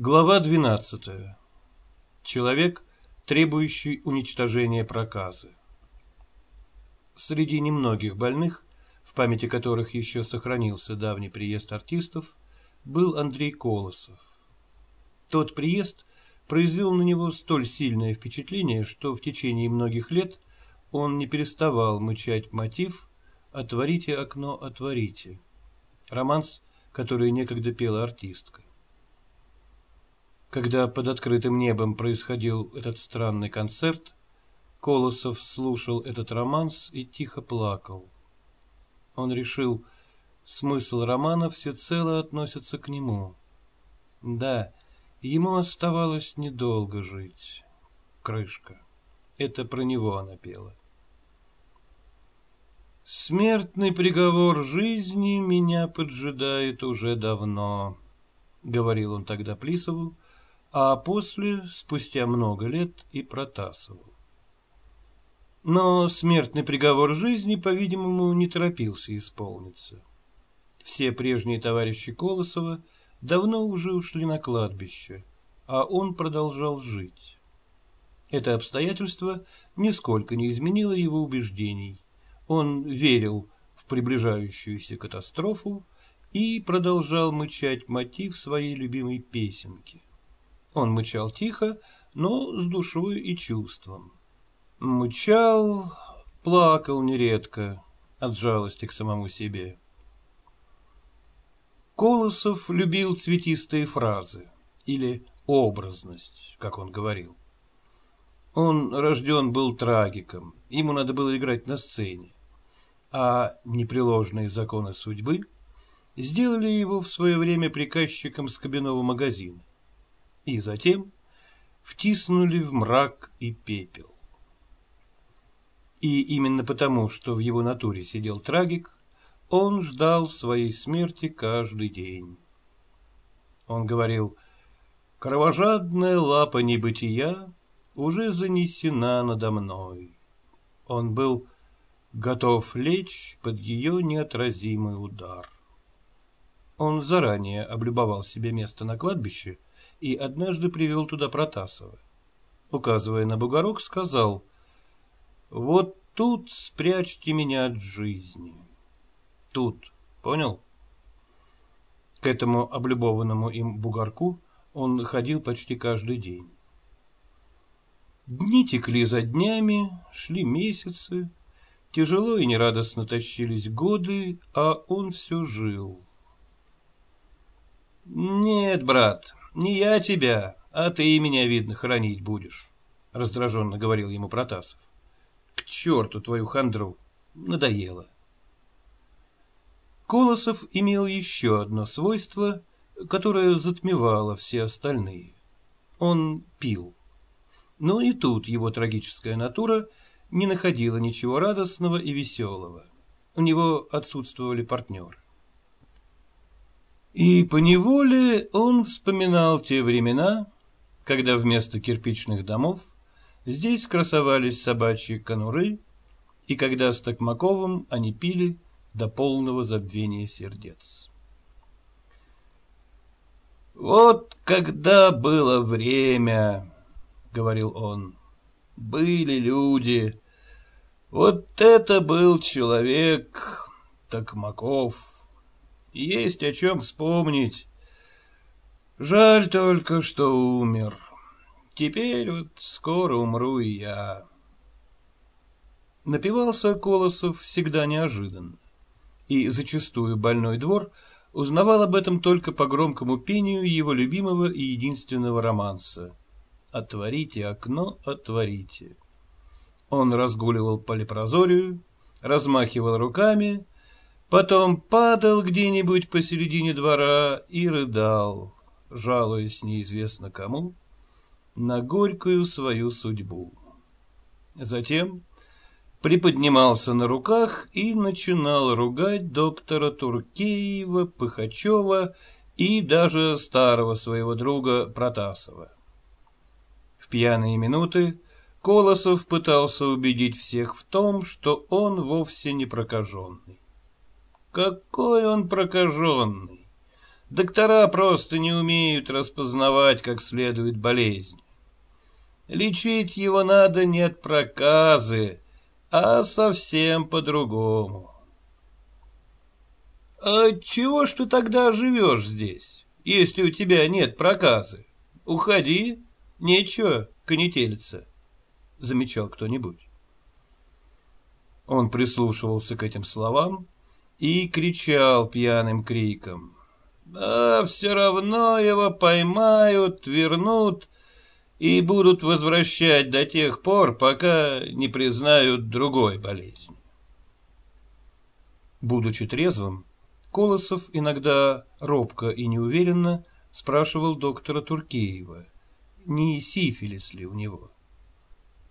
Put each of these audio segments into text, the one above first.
Глава 12. Человек, требующий уничтожения проказы. Среди немногих больных, в памяти которых еще сохранился давний приезд артистов, был Андрей Колосов. Тот приезд произвел на него столь сильное впечатление, что в течение многих лет он не переставал мычать мотив «Отворите окно, отворите» романс, который некогда пела артистка. Когда под открытым небом происходил этот странный концерт, Колосов слушал этот романс и тихо плакал. Он решил, смысл романа всецело относится к нему. Да, ему оставалось недолго жить. Крышка. Это про него она пела. Смертный приговор жизни меня поджидает уже давно, говорил он тогда Плисову, а после, спустя много лет, и Протасову. Но смертный приговор жизни, по-видимому, не торопился исполниться. Все прежние товарищи Колосова давно уже ушли на кладбище, а он продолжал жить. Это обстоятельство нисколько не изменило его убеждений. Он верил в приближающуюся катастрофу и продолжал мычать мотив своей любимой песенки. Он мычал тихо, но с душой и чувством. Мычал, плакал нередко от жалости к самому себе. Колосов любил цветистые фразы или образность, как он говорил. Он рожден был трагиком, ему надо было играть на сцене, а непреложные законы судьбы сделали его в свое время приказчиком скобяного магазина и затем втиснули в мрак и пепел. И именно потому, что в его натуре сидел трагик, он ждал своей смерти каждый день. Он говорил, «Кровожадная лапа небытия уже занесена надо мной». Он был готов лечь под ее неотразимый удар. Он заранее облюбовал себе место на кладбище и однажды привел туда Протасова. Указывая на бугорок, сказал, «Вот тут спрячьте меня от жизни. Тут, понял?» К этому облюбованному им бугорку он ходил почти каждый день. Дни текли за днями, шли месяцы, тяжело и нерадостно тащились годы, а он все жил. «Нет, брат, не я тебя, а ты меня, видно, хранить будешь, — раздраженно говорил ему Протасов. — К черту твою хандру! Надоело. Колосов имел еще одно свойство, которое затмевало все остальные. Он пил. Но и тут его трагическая натура не находила ничего радостного и веселого. У него отсутствовали партнеры. И поневоле он вспоминал те времена, когда вместо кирпичных домов здесь красовались собачьи конуры, и когда с Токмаковым они пили до полного забвения сердец. «Вот когда было время, — говорил он, — были люди, вот это был человек Токмаков». Есть о чем вспомнить. Жаль только, что умер. Теперь вот скоро умру и я. Напивался Колосов всегда неожиданно. И зачастую больной двор узнавал об этом только по громкому пению его любимого и единственного романса «Отворите окно, отворите». Он разгуливал по лепрозорию, размахивал руками Потом падал где-нибудь посередине двора и рыдал, жалуясь неизвестно кому, на горькую свою судьбу. Затем приподнимался на руках и начинал ругать доктора Туркеева, Пыхачева и даже старого своего друга Протасова. В пьяные минуты Колосов пытался убедить всех в том, что он вовсе не прокаженный. Какой он прокаженный! Доктора просто не умеют распознавать как следует болезнь. Лечить его надо не от проказы, а совсем по-другому. А чего ж ты тогда живешь здесь, если у тебя нет проказы? Уходи, нечего конетелиться, замечал кто-нибудь. Он прислушивался к этим словам и кричал пьяным криком. «А все равно его поймают, вернут и будут возвращать до тех пор, пока не признают другой болезни». Будучи трезвым, Колосов иногда робко и неуверенно спрашивал доктора Туркеева, не сифилис ли у него.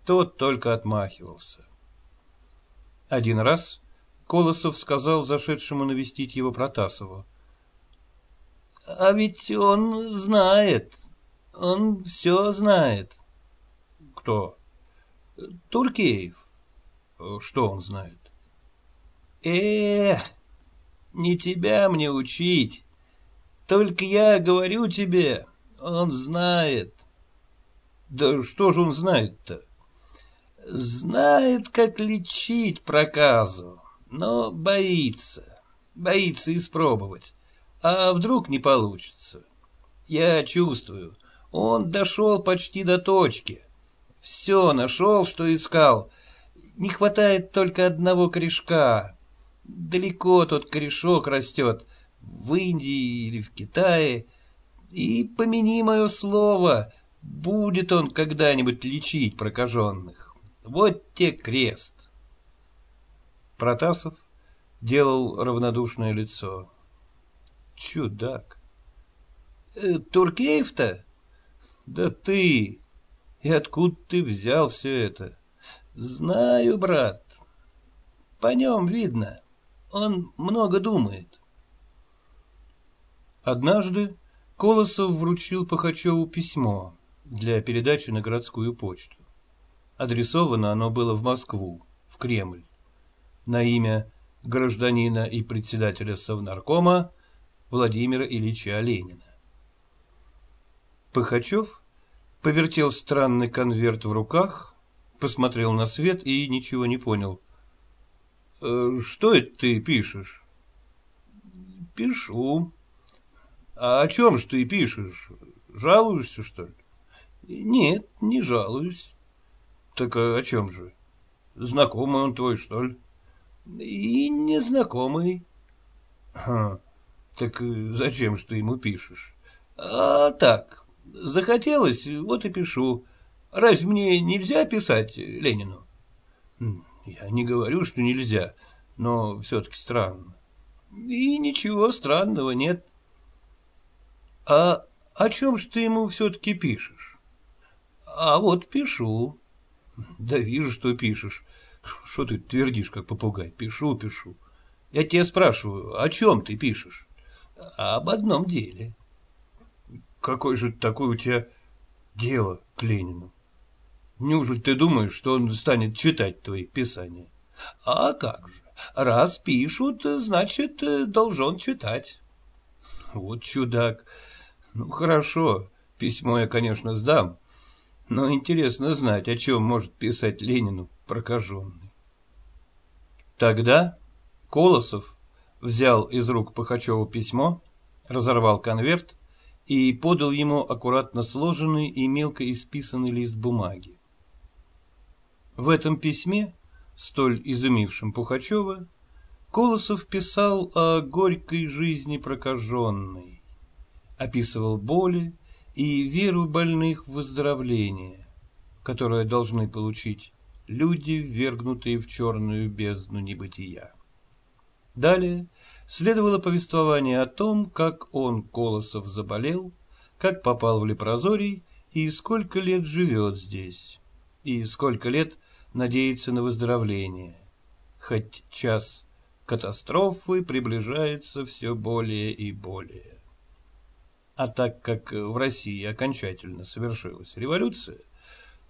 Тот только отмахивался. Один раз Колосов сказал зашедшему навестить его Протасову. — А ведь он знает, он все знает. — Кто? — Туркеев. — Что он знает? — Эх, не тебя мне учить. Только я говорю тебе, он знает. — Да что же он знает-то? — Знает, как лечить проказу но боится, боится испробовать. А вдруг не получится? Я чувствую, он дошел почти до точки. Все нашел, что искал. Не хватает только одного корешка. Далеко тот корешок растет, в Индии или в Китае. И, помяни мое слово, будет он когда-нибудь лечить прокаженных. Вот те крест. Протасов делал равнодушное лицо. Чудак. Э, Туркеев-то? Да ты! И откуда ты взял все это? Знаю, брат. По нем видно. Он много думает. Однажды Колосов вручил Пахачеву письмо для передачи на городскую почту. Адресовано оно было в Москву, в Кремль на имя гражданина и председателя Совнаркома Владимира Ильича Ленина. Пыхачев повертел странный конверт в руках, посмотрел на свет и ничего не понял. «Э, «Что это ты пишешь?» «Пишу». «А о чем же ты пишешь? Жалуешься, что ли?» «Нет, не жалуюсь». «Так о чем же? Знакомый он твой, что ли?» И незнакомый. Ха, так зачем ж ты ему пишешь? А так, захотелось, вот и пишу. Разве мне нельзя писать Ленину? Я не говорю, что нельзя, но все-таки странно. И ничего странного нет. А о чем ж ты ему все-таки пишешь? А вот пишу. Да вижу, что пишешь. Что ты твердишь, как попугай? Пишу, пишу. Я тебя спрашиваю, о чем ты пишешь? Об одном деле. Какое же такое у тебя дело к Ленину? Неужели ты думаешь, что он станет читать твои писания? А как же? Раз пишут, значит, должен читать. Вот чудак. Ну, хорошо, письмо я, конечно, сдам, но интересно знать, о чем может писать Ленину прокаженный. Тогда Колосов взял из рук Пахачева письмо, разорвал конверт и подал ему аккуратно сложенный и мелко исписанный лист бумаги. В этом письме, столь изумившем Пухачева, Колосов писал о горькой жизни прокаженной, описывал боли и веру больных в выздоровление, которое должны получить люди, ввергнутые в черную бездну небытия. Далее следовало повествование о том, как он, Колосов, заболел, как попал в лепрозорий и сколько лет живет здесь, и сколько лет надеется на выздоровление, хоть час катастрофы приближается все более и более. А так как в России окончательно совершилась революция,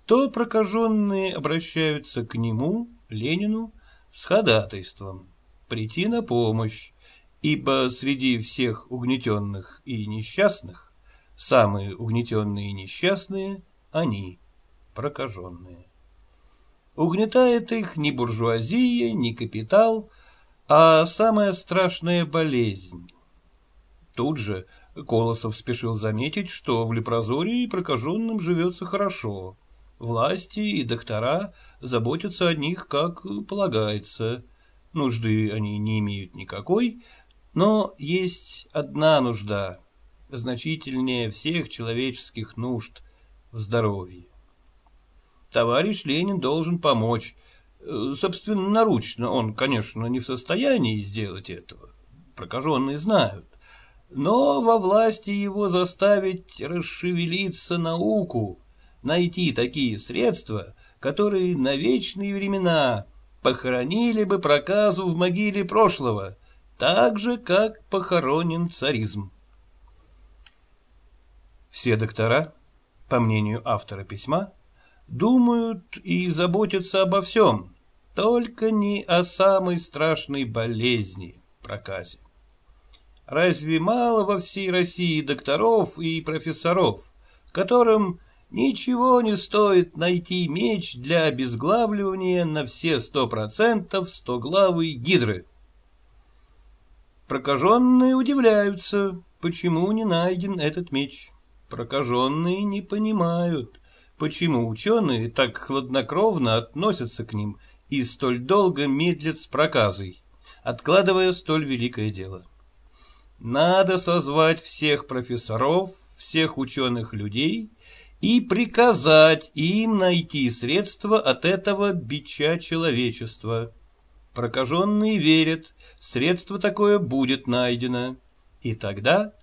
то прокаженные обращаются к нему, Ленину, с ходатайством прийти на помощь ибо среди всех угнетенных и несчастных самые угнетенные и несчастные – они, прокаженные. Угнетает их ни буржуазия, ни капитал, а самая страшная болезнь. Тут же Колосов спешил заметить, что в Лепрозории прокаженным живется хорошо. Власти и доктора заботятся о них, как полагается. Нужды они не имеют никакой, но есть одна нужда, значительнее всех человеческих нужд в здоровье. Товарищ Ленин должен помочь. Собственно, наручно он, конечно, не в состоянии сделать этого. Прокаженные знают но во власти его заставить расшевелиться науку, найти такие средства, которые на вечные времена похоронили бы проказу в могиле прошлого, так же, как похоронен царизм. Все доктора, по мнению автора письма, думают и заботятся обо всем, только не о самой страшной болезни – проказе. Разве мало во всей России докторов и профессоров, которым ничего не стоит найти меч для обезглавливания на все сто процентов стоглавой гидры? Прокаженные удивляются, почему не найден этот меч. Прокаженные не понимают, почему ученые так хладнокровно относятся к ним и столь долго медлят с проказой, откладывая столь великое дело. Надо созвать всех профессоров, всех ученых людей и приказать им найти средства от этого бича человечества. Прокаженные верят, средство такое будет найдено, и тогда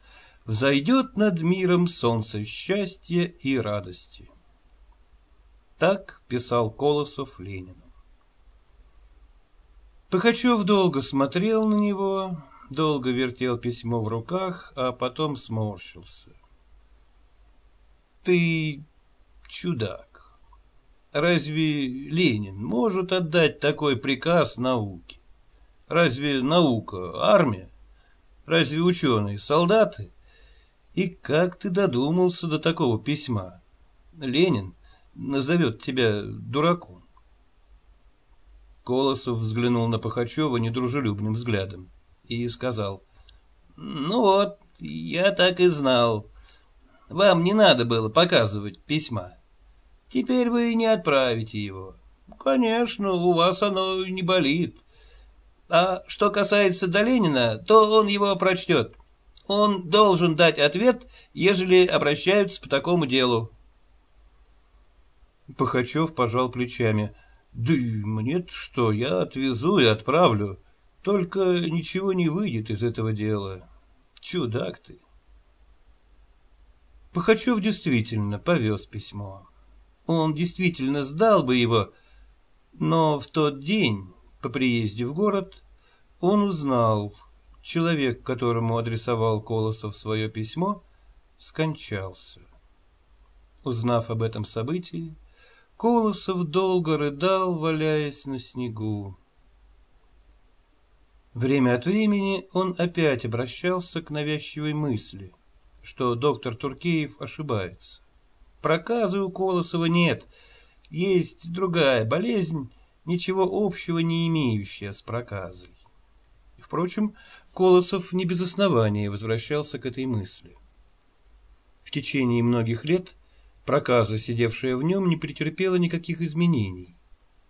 взойдет над миром солнце счастья и радости. Так писал Колосов Ленину. Пахачев долго смотрел на него, долго вертел письмо в руках, а потом сморщился. Ты чудак. Разве Ленин может отдать такой приказ науке? Разве наука армия? Разве ученые солдаты? И как ты додумался до такого письма? Ленин назовет тебя дураком. Колосов взглянул на Пахачева недружелюбным взглядом и сказал. «Ну вот, я так и знал. Вам не надо было показывать письма. Теперь вы не отправите его. Конечно, у вас оно не болит. А что касается Доленина, то он его прочтет. Он должен дать ответ, ежели обращаются по такому делу. Пахачев пожал плечами. Да мне что, я отвезу и отправлю. Только ничего не выйдет из этого дела. Чудак ты. Пахачев действительно повез письмо. Он действительно сдал бы его, но в тот день, по приезде в город, он узнал, человек, которому адресовал Колосов свое письмо, скончался. Узнав об этом событии, Колосов долго рыдал, валяясь на снегу. Время от времени он опять обращался к навязчивой мысли, что доктор Туркеев ошибается. Проказы у Колосова нет, есть другая болезнь, ничего общего не имеющая с проказой. Впрочем, Колосов не без основания возвращался к этой мысли. В течение многих лет проказа, сидевшая в нем, не претерпела никаких изменений.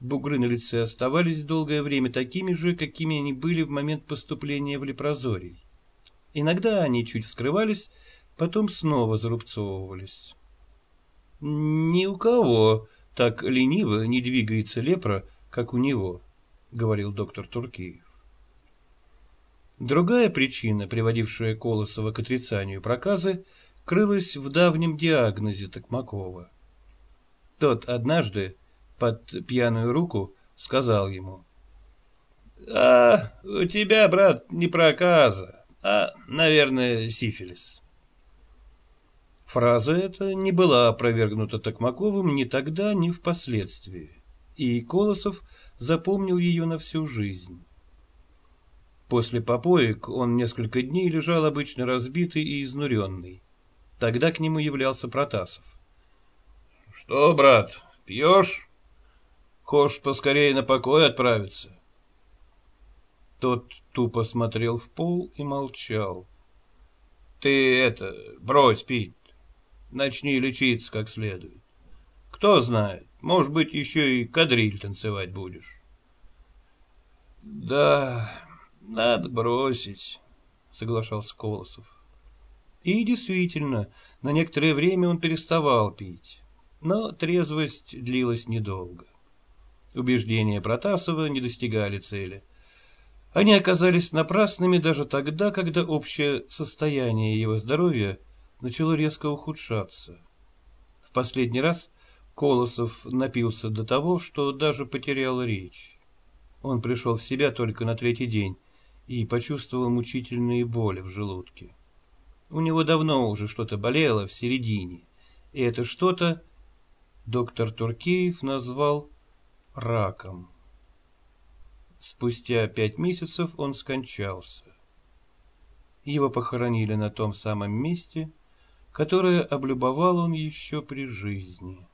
Бугры на лице оставались долгое время такими же, какими они были в момент поступления в лепрозорий. Иногда они чуть вскрывались, потом снова зарубцовывались. «Ни у кого так лениво не двигается лепра, как у него», — говорил доктор Туркеев. Другая причина, приводившая Колосова к отрицанию проказы, крылась в давнем диагнозе Токмакова. Тот однажды под пьяную руку, сказал ему. — А, у тебя, брат, не проказа, а, наверное, сифилис. Фраза эта не была опровергнута Токмаковым ни тогда, ни впоследствии, и Колосов запомнил ее на всю жизнь. После попоек он несколько дней лежал обычно разбитый и изнуренный. Тогда к нему являлся Протасов. — Что, брат, пьешь? Хочешь поскорее на покой отправиться? Тот тупо смотрел в пол и молчал. — Ты это, брось пить. Начни лечиться как следует. Кто знает, может быть, еще и кадриль танцевать будешь. — Да, надо бросить, — соглашался Колосов. И действительно, на некоторое время он переставал пить, но трезвость длилась недолго. Убеждения Протасова не достигали цели. Они оказались напрасными даже тогда, когда общее состояние его здоровья начало резко ухудшаться. В последний раз Колосов напился до того, что даже потерял речь. Он пришел в себя только на третий день и почувствовал мучительные боли в желудке. У него давно уже что-то болело в середине, и это что-то доктор Туркеев назвал раком. Спустя пять месяцев он скончался. Его похоронили на том самом месте, которое облюбовал он еще при жизни.